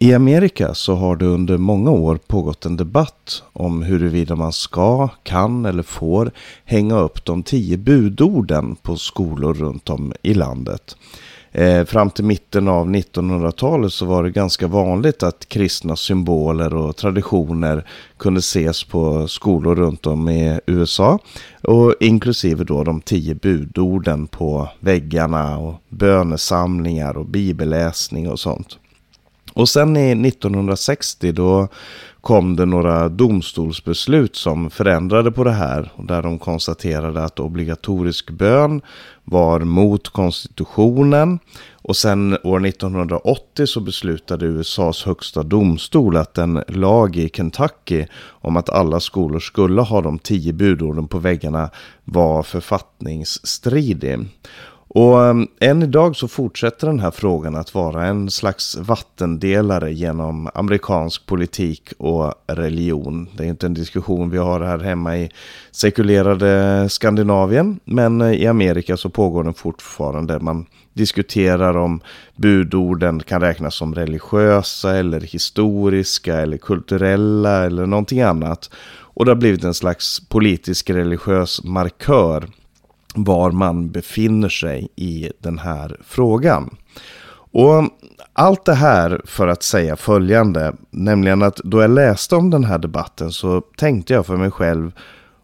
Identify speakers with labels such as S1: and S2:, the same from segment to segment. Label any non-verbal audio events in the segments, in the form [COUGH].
S1: I Amerika så har det under många år pågått en debatt om huruvida man ska, kan eller får hänga upp de tio budorden på skolor runt om i landet. Eh, fram till mitten av 1900-talet så var det ganska vanligt att kristna symboler och traditioner kunde ses på skolor runt om i USA. Och inklusive då de tio budorden på väggarna och bönesamlingar och bibelläsning och sånt. Och sen i 1960 då kom det några domstolsbeslut som förändrade på det här. Där de konstaterade att obligatorisk bön var mot konstitutionen. Och sen år 1980 så beslutade USAs högsta domstol att en lag i Kentucky om att alla skolor skulle ha de tio budorden på väggarna var författningsstridig. Och ehm, än idag så fortsätter den här frågan att vara en slags vattendelare genom amerikansk politik och religion. Det är inte en diskussion vi har här hemma i sekulerade Skandinavien, men eh, i Amerika så pågår den fortfarande. Man diskuterar om budorden kan räknas som religiösa eller historiska eller kulturella eller någonting annat. Och det har blivit en slags politisk religiös markör var man befinner sig i den här frågan. Och allt det här för att säga följande, nämligen att då jag läste om den här debatten så tänkte jag för mig själv,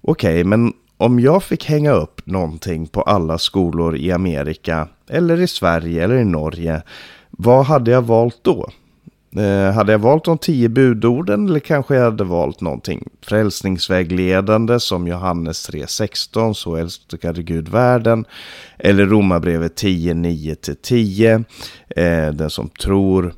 S1: okej, okay, men om jag fick hänga upp någonting på alla skolor i Amerika, eller i Sverige eller i Norge, vad hade jag valt då? Eh, hade jag valt de tio budorden eller kanske jag hade valt någonting frälsningsvägledande som Johannes 3.16, så älskade Gud världen. Eller Romarbrevet 10, 9-10, eh, den som tror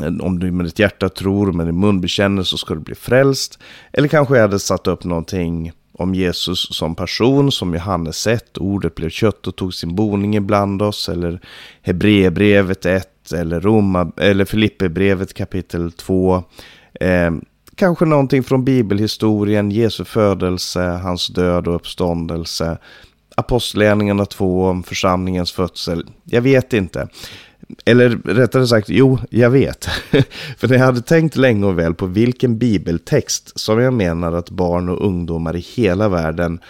S1: eh, om du med ditt hjärta tror men i din mun bekänner så ska du bli frälst. Eller kanske jag hade satt upp någonting om Jesus som person, som Johannes 1, ordet blev kött och tog sin boning ibland oss. Eller Hebreerbrevet 1, eller, Roma, eller Filipperbrevet kapitel 2. Eh, kanske någonting från bibelhistorien, Jesu födelse, hans död och uppståndelse. Apostlagärningarna 2 om församlingens födsel. Jag vet inte. Eller rättare sagt, jo, jag vet. [LAUGHS] För jag hade tänkt länge och väl på vilken bibeltext som jag menar att barn och ungdomar i hela världen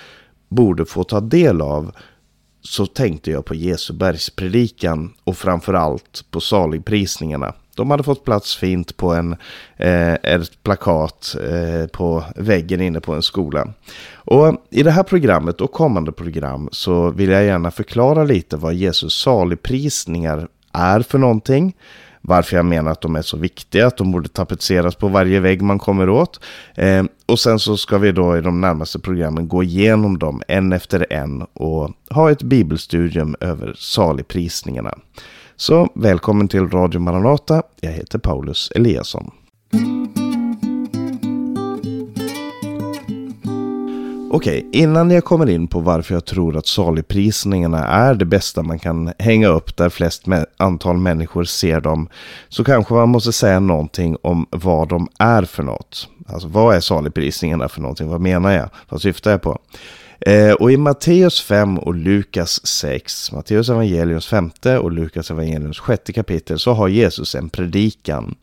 S1: borde få ta del av så tänkte jag på Jesu bergspredikan och framförallt på saligprisningarna. De hade fått plats fint på en, eh, ett plakat eh, på väggen inne på en skola. Och i det här programmet och kommande program så vill jag gärna förklara lite vad Jesus saligprisningar är för någonting varför jag menar att de är så viktiga, att de borde tapetseras på varje vägg man kommer åt. Eh, och sen så ska vi då i de närmaste programmen gå igenom dem en efter en och ha ett bibelstudium över saligprisningarna. Så välkommen till Radio Maranata, jag heter Paulus Eliasson. Okej, okay, innan jag kommer in på varför jag tror att saligprisningarna är det bästa man kan hänga upp där flest antal människor ser dem, så kanske man måste säga någonting om vad de är för något. Alltså vad är saligprisningarna för någonting? Vad menar jag? Vad syftar jag på? Eh, och i Matteus 5 och Lukas 6, Matteus evangeliums femte och Lukas evangeliums sjätte kapitel, så har Jesus en predikan.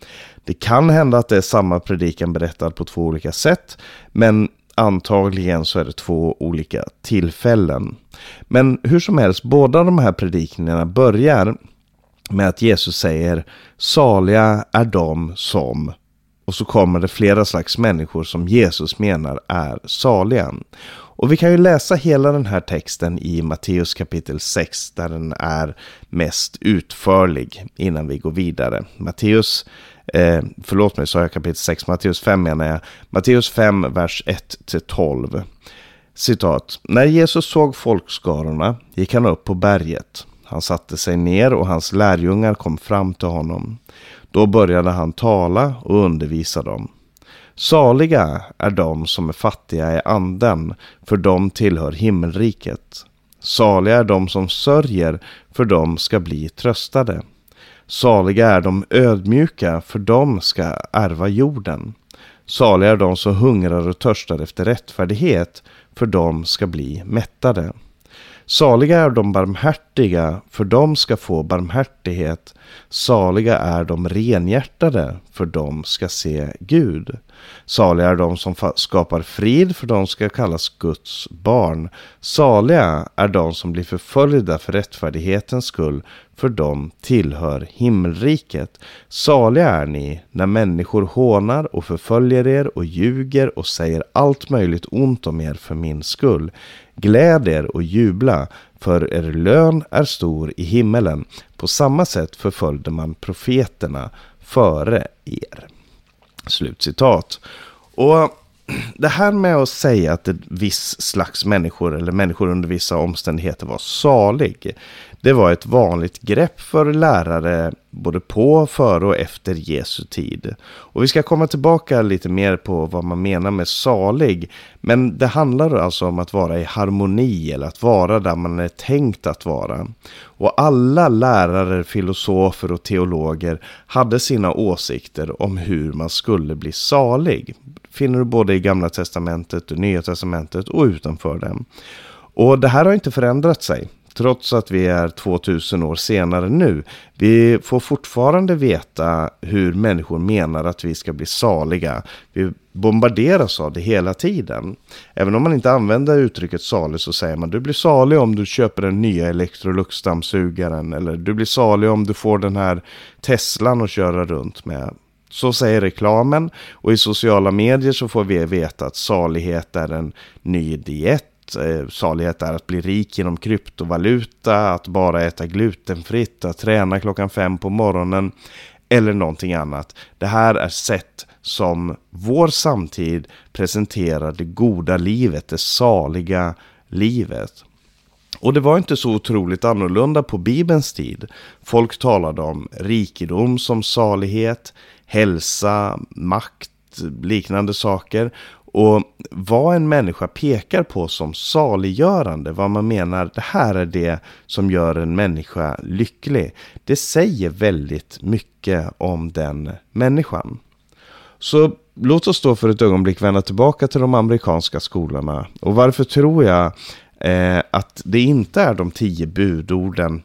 S1: Det kan hända att det är samma predikan berättad på två olika sätt, men Antagligen så är det två olika tillfällen. Men hur som helst, båda de här predikningarna börjar med att Jesus säger saliga är de som och så kommer det flera slags människor som Jesus menar är saliga. Och vi kan ju läsa hela den här texten i Matteus kapitel 6 där den är mest utförlig innan vi går vidare. Matteus Eh, förlåt mig, sa jag kapitel 6, Matteus 5 menar jag. Matteus 5, vers 1-12. Citat. När Jesus såg folkskarorna gick han upp på berget. Han satte sig ner och hans lärjungar kom fram till honom. Då började han tala och undervisa dem. Saliga är de som är fattiga i anden, för de tillhör himmelriket. Saliga är de som sörjer, för de ska bli tröstade. Saliga är de ödmjuka, för de ska ärva jorden. Saliga är de som hungrar och törstar efter rättfärdighet, för de ska bli mättade. Saliga är de barmhärtiga, för de ska få barmhärtighet. Saliga är de renhjärtade, för de ska se Gud. Saliga är de som skapar frid, för de ska kallas Guds barn. Saliga är de som blir förföljda för rättfärdighetens skull, för de tillhör himmelriket. Saliga är ni när människor hånar och förföljer er och ljuger och säger allt möjligt ont om er för min skull. Gläd er och jubla, för er lön är stor i himmelen. På samma sätt förföljde man profeterna före er. Slutcitat. Och [CLEARS THROAT] det här med att säga att ett viss slags människor eller människor under vissa omständigheter var salig. Det var ett vanligt grepp för lärare både på, före och efter Jesu tid. Och vi ska komma tillbaka lite mer på vad man menar med salig. Men det handlar alltså om att vara i harmoni eller att vara där man är tänkt att vara. Och alla lärare, filosofer och teologer hade sina åsikter om hur man skulle bli salig. Finner du både i Gamla Testamentet, Nya Testamentet och utanför dem. Och det här har inte förändrat sig trots att vi är 2000 år senare nu. Vi får fortfarande veta hur människor menar att vi ska bli saliga. Vi bombarderas av det hela tiden. Även om man inte använder uttrycket salig så säger man du blir salig om du köper den nya Electrolux-dammsugaren. Eller du blir salig om du får den här Teslan att köra runt med. Så säger reklamen och i sociala medier så får vi veta att salighet är en ny diet eh, salighet är att bli rik genom kryptovaluta, att bara äta glutenfritt, att träna klockan fem på morgonen eller någonting annat. Det här är sätt som vår samtid presenterar det goda livet, det saliga livet. Och det var inte så otroligt annorlunda på Bibelns tid. Folk talade om rikedom som salighet, hälsa, makt, liknande saker. Och vad en människa pekar på som saliggörande, vad man menar, det här är det som gör en människa lycklig. Det säger väldigt mycket om den människan. Så låt oss då för ett ögonblick vända tillbaka till de amerikanska skolorna. Och varför tror jag eh, att det inte är de tio budorden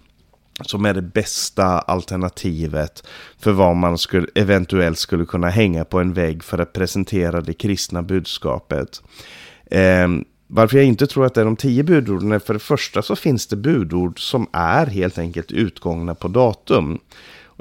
S1: som är det bästa alternativet för vad man skulle, eventuellt skulle kunna hänga på en vägg för att presentera det kristna budskapet. Eh, varför jag inte tror att det är de tio budorden är för det första så finns det budord som är helt enkelt utgångna på datum.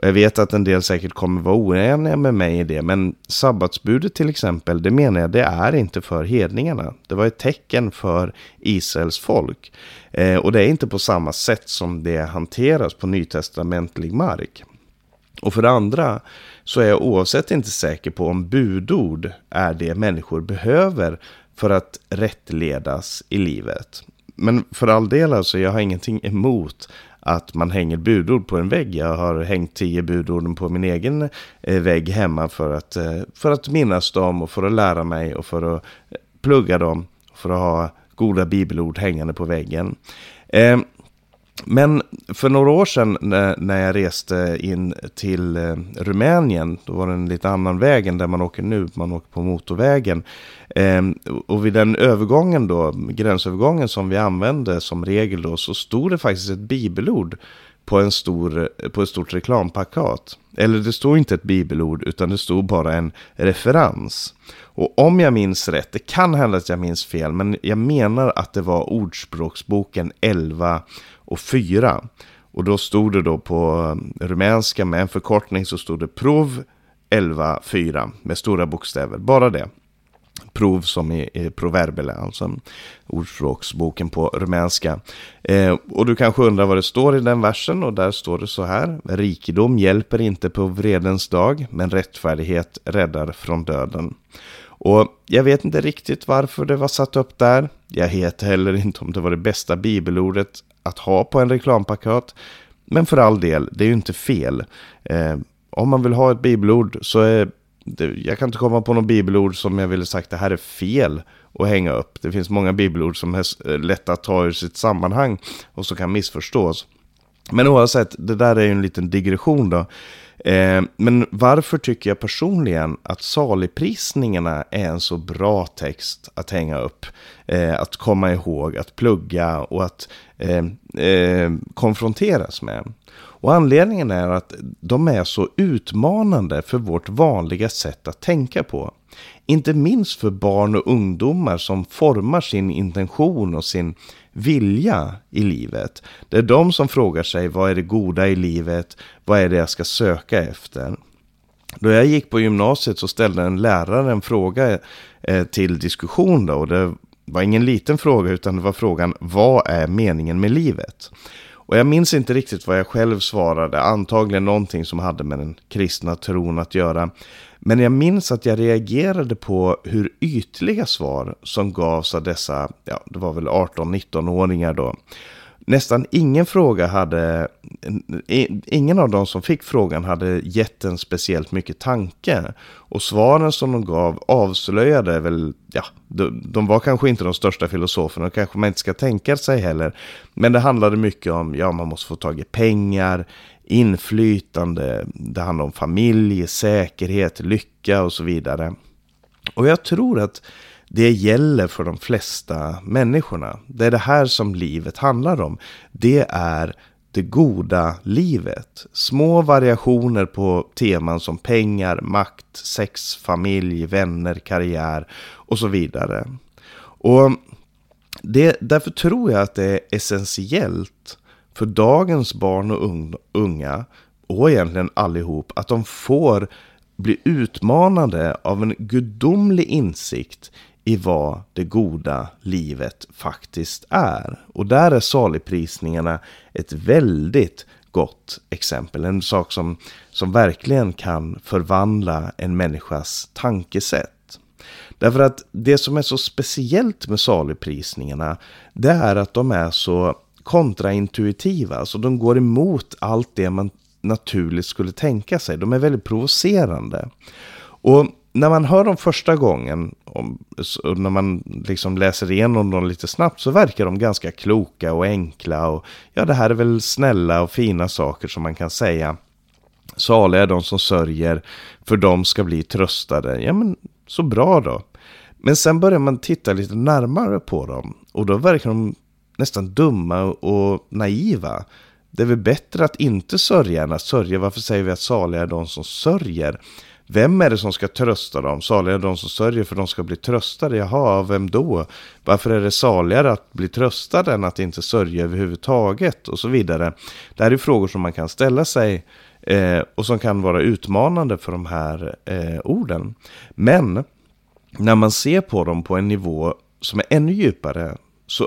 S1: Och jag vet att en del säkert kommer vara oeniga med mig i det, men sabbatsbudet till exempel, det menar jag, det är inte för hedningarna. Det var ett tecken för Israels folk. Eh, och det är inte på samma sätt som det hanteras på nytestamentlig mark. Och för det andra så är jag oavsett inte säker på om budord är det människor behöver för att rättledas i livet. Men för all del alltså, jag har ingenting emot att man hänger budord på en vägg. Jag har hängt tio budorden på min egen eh, vägg hemma för att, eh, för att minnas dem och för att lära mig och för att eh, plugga dem. För att ha goda bibelord hängande på väggen. Men för några år sedan när jag reste in till eh, Rumänien, då var det en lite annan väg än där man åker nu, man åker på motorvägen. Ehm, och vid den övergången då, gränsövergången som vi använde som regel då, så stod det faktiskt ett bibelord på, en stor, på ett stort reklampakat. Eller det stod inte ett bibelord utan det stod bara en referens. Och om jag minns rätt, det kan hända att jag minns fel, men jag menar att det var Ordspråksboken 11 och 4. Och då stod det då på um, rumänska med en förkortning så stod det prov 11.4 med stora bokstäver. Bara det. Prov som i, i proverbele, alltså ordspråksboken på rumänska. Eh, och du kanske undrar vad det står i den versen och där står det så här. Rikedom hjälper inte på vredens dag, men rättfärdighet räddar från döden. Och jag vet inte riktigt varför det var satt upp där. Jag vet heller inte om det var det bästa bibelordet att ha på en reklampaket. Men för all del, det är ju inte fel. Eh, om man vill ha ett bibelord så är det, jag kan inte komma på något bibelord som jag ville sagt det här är fel att hänga upp. Det finns många bibelord som är eh, lätta att ta ur sitt sammanhang och som kan missförstås. Men oavsett, det där är ju en liten digression då. Eh, men varför tycker jag personligen att saligprisningarna är en så bra text att hänga upp? Eh, att komma ihåg, att plugga och att eh, eh konfronteras med. Och anledningen är att de är så utmanande för vårt vanliga sätt att tänka på. Inte minst för barn och ungdomar som formar sin intention och sin vilja i livet. Det är de som frågar sig vad är det goda i livet? Vad är det jag ska söka efter? Då jag gick på gymnasiet så ställde en lärare en fråga eh, till diskussion. Då, och det var ingen liten fråga utan det var frågan vad är meningen med livet? Och jag minns inte riktigt vad jag själv svarade, antagligen någonting som hade med den kristna tron att göra. Men jag minns att jag reagerade på hur ytliga svar som gavs av dessa, ja det var väl 18-19-åringar då. Nästan ingen fråga hade, ingen av de som fick frågan hade gett en speciellt mycket tanke. Och svaren som de gav avslöjade väl, ja, de, de var kanske inte de största filosoferna, och kanske man inte ska tänka sig heller. Men det handlade mycket om, ja, man måste få tag i pengar, inflytande, det handlar om familj, säkerhet, lycka och så vidare. Och jag tror att det gäller för de flesta människorna. Det är det här som livet handlar om. Det är det goda livet. Små variationer på teman som pengar, makt, sex, familj, vänner, karriär och så vidare. Och det, därför tror jag att det är essentiellt för dagens barn och unga, och egentligen allihop, att de får bli utmanade av en gudomlig insikt i vad det goda livet faktiskt är. Och där är saligprisningarna ett väldigt gott exempel. En sak som, som verkligen kan förvandla en människas tankesätt. Därför att det som är så speciellt med saligprisningarna, det är att de är så kontraintuitiva. Alltså de går emot allt det man naturligt skulle tänka sig. De är väldigt provocerande. Och när man hör dem första gången, och när man liksom läser igenom dem lite snabbt, så verkar de ganska kloka och enkla. Och ja, det här är väl snälla och fina saker som man kan säga. Saliga är de som sörjer, för de ska bli tröstade. Ja, men så bra då. Men sen börjar man titta lite närmare på dem. Och då verkar de nästan dumma och naiva. Det är väl bättre att inte sörja än att sörja. Varför säger vi att saliga är de som sörjer? Vem är det som ska trösta dem? Saliga är de som sörjer för de ska bli tröstade. Jaha, vem då? Varför är det saligare att bli tröstad än att inte sörja överhuvudtaget? Och så vidare. Det här är frågor som man kan ställa sig eh, och som kan vara utmanande för de här eh, orden. Men när man ser på dem på en nivå som är ännu djupare så